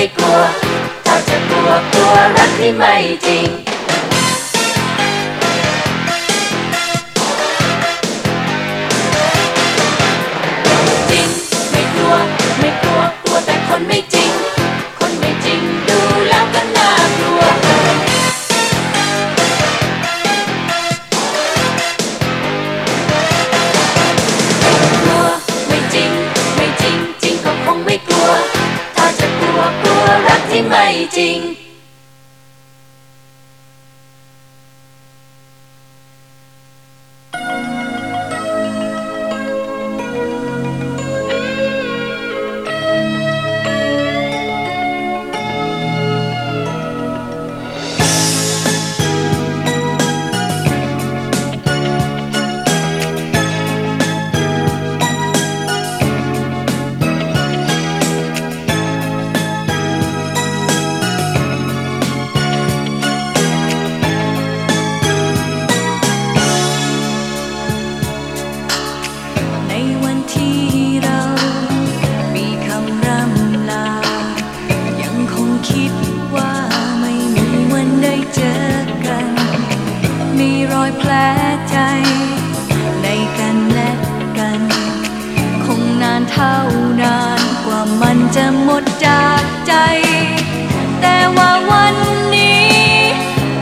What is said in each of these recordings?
ไม่กลัว ถ้าจะกลัวกลัวรักที่ไม่จริงจริงไม่กลัว ไม่กลัว กลัวแต่คนไม่จริง fighting มันจะหมดจากใจ แต่ว่าวันนี้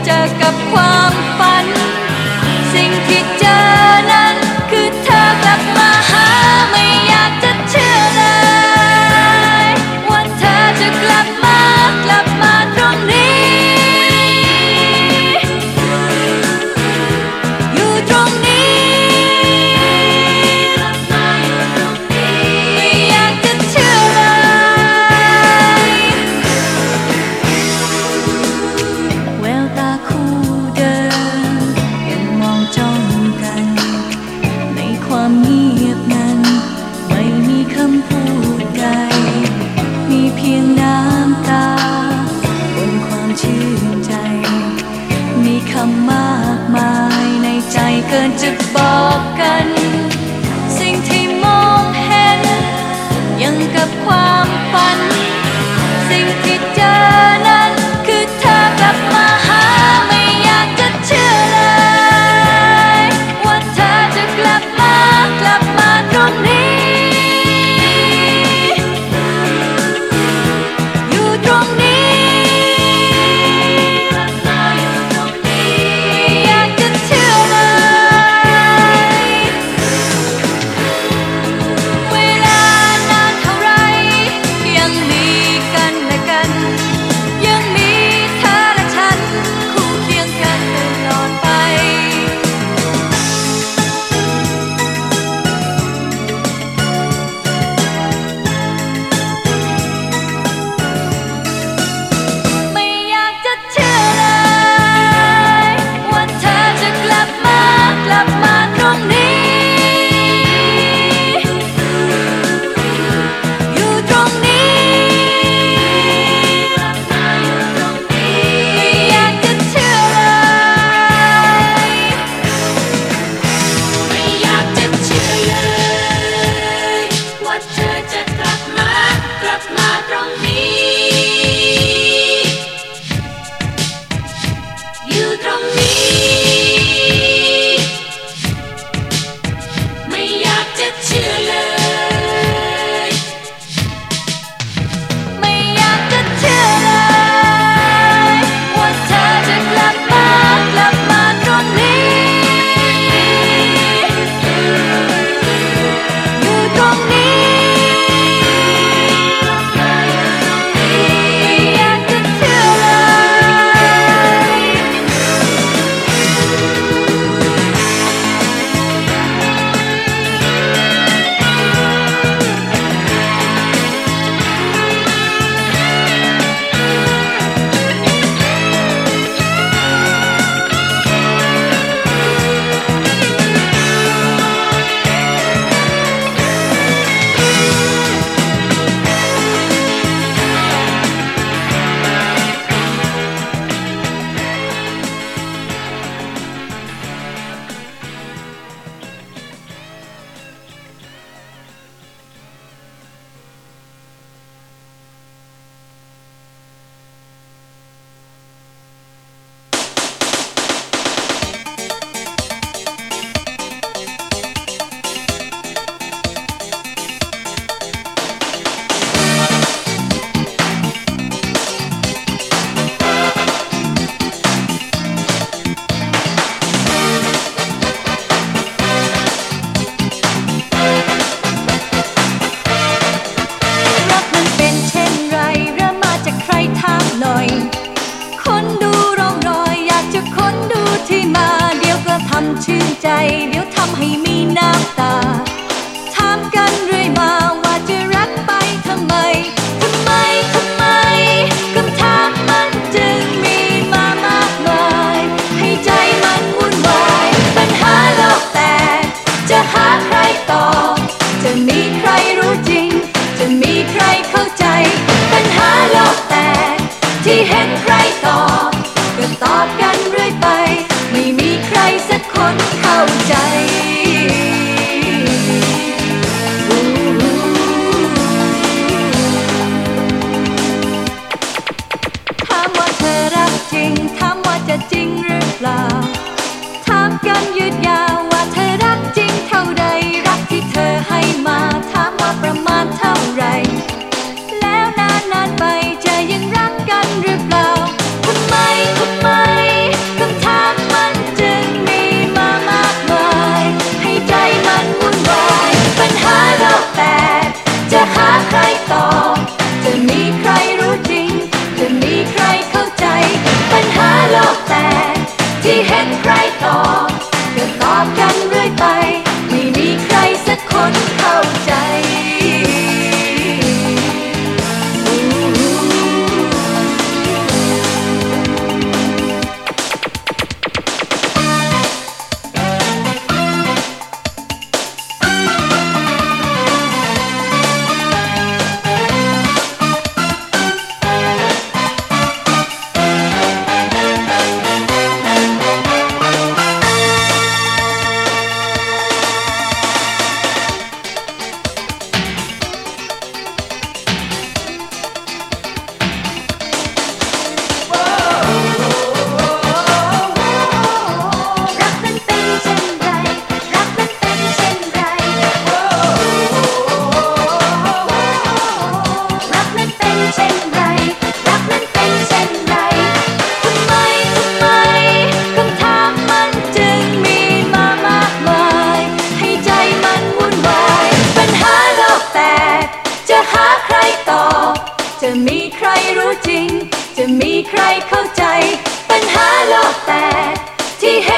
เจอกับความ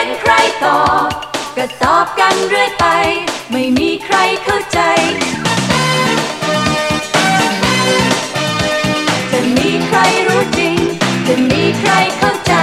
เป็นใครตอบก็ตอบกันเรื่อยไป ไม่มีใครเข้าใจ จะมีใครรู้จริง จะมีใครเข้าใจ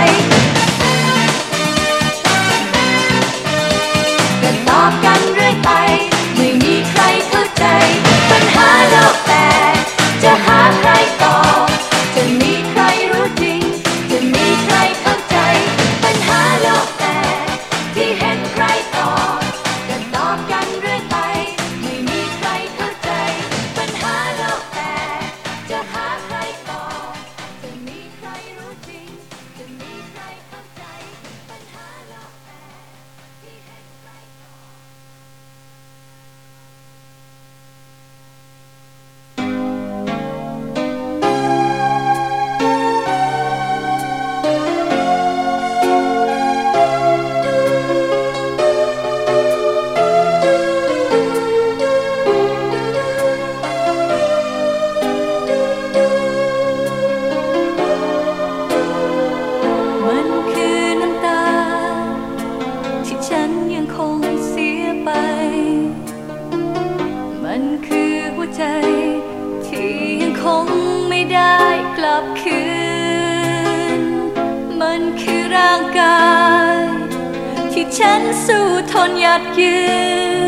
ฉันสู้ทนหยัดยืน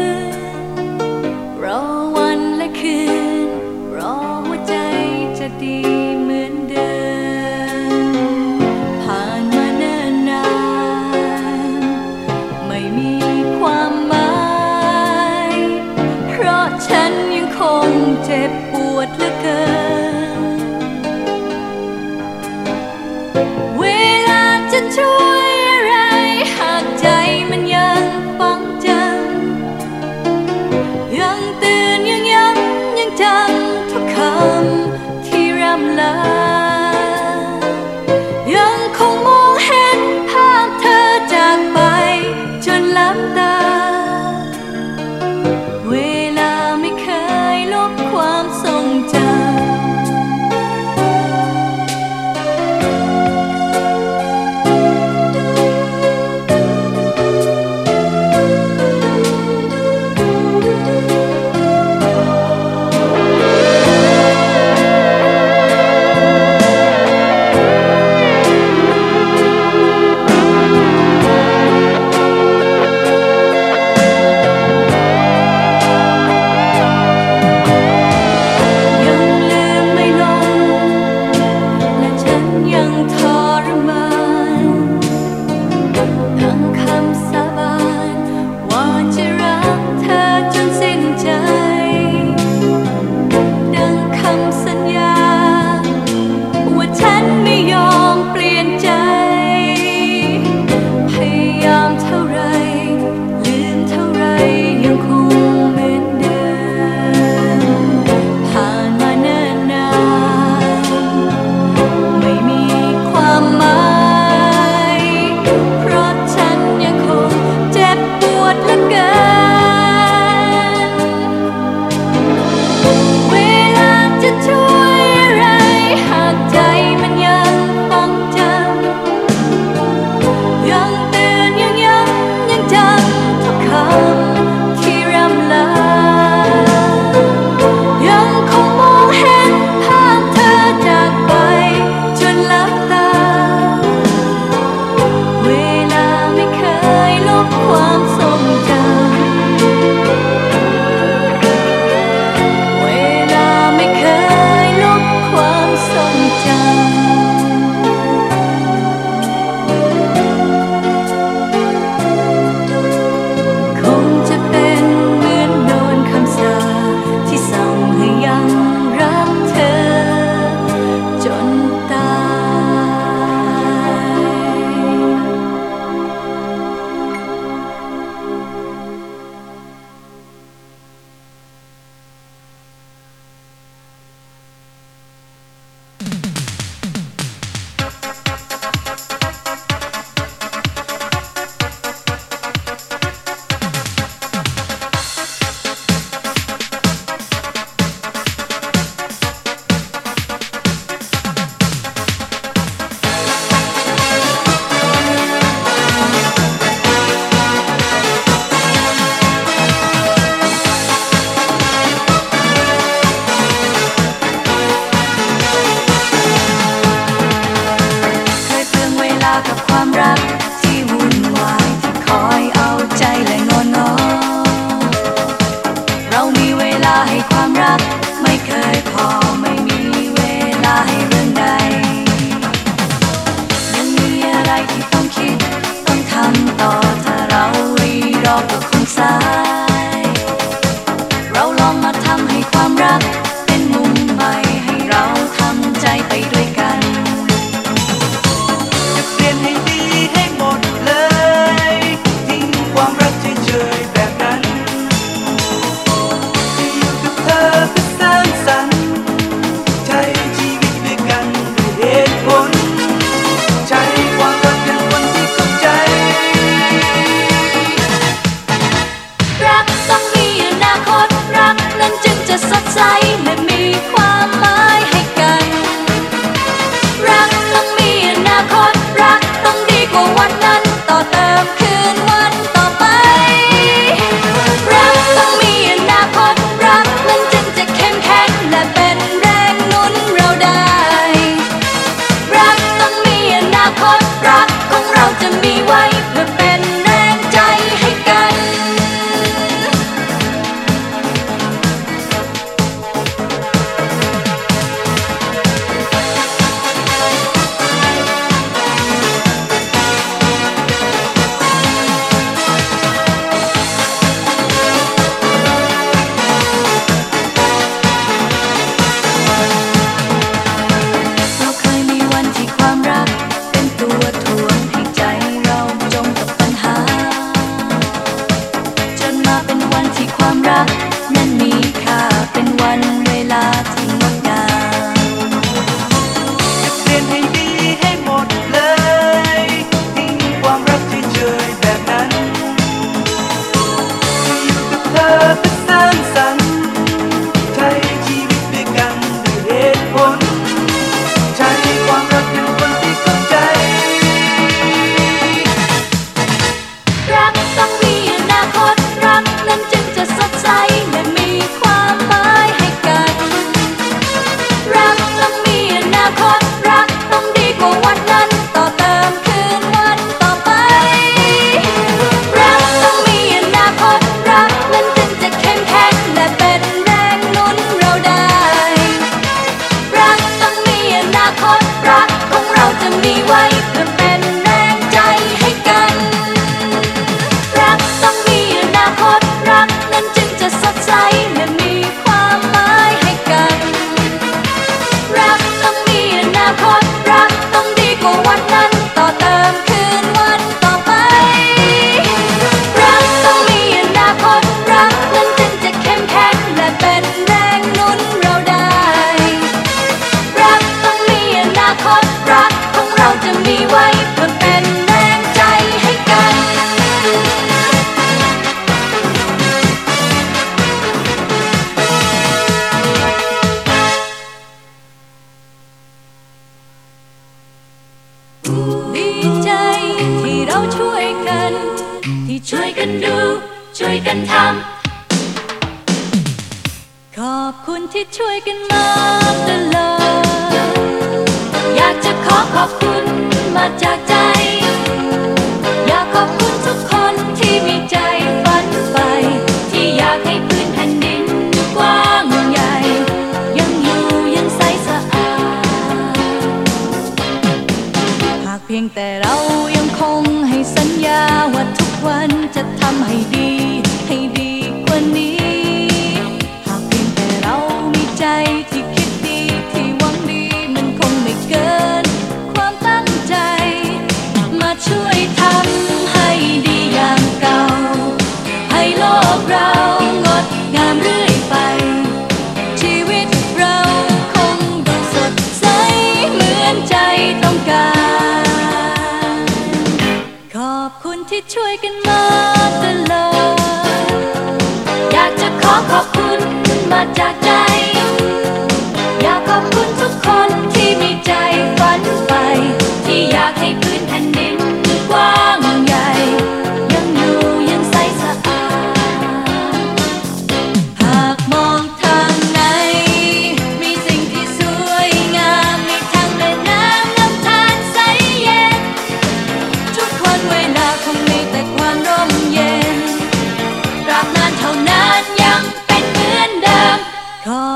ช่วยกันดู ช่วยกันทำ ขอบคุณที่ช่วยกันมาตลอด อยากจะขอขอบคุณมาจากใจ อยากขอบคุณทุกคนที่มีใจฝันไป ที่อยากให้พื้นแผ่นดินกว้างใหญ่ ยังอยู่ยังใสสะอาด หากเพียงแต่เรายังคงให้สัญญาว่าันจะทำให้ดี ให้ดีกว่านี้ หากเพียงแต่เรามีใจที่คิดดีที่หวังดี มันคงไม่เกิน ความตั้งใจ มาช่วย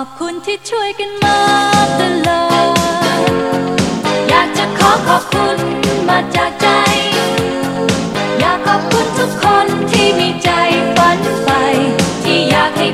อบคุณที่ช่วยกันมาตลอด อยากจะขอขอบคุณมาจากใจ อยากขอบคุณทุกคนที่มีใจฝันไป ที่อยากให้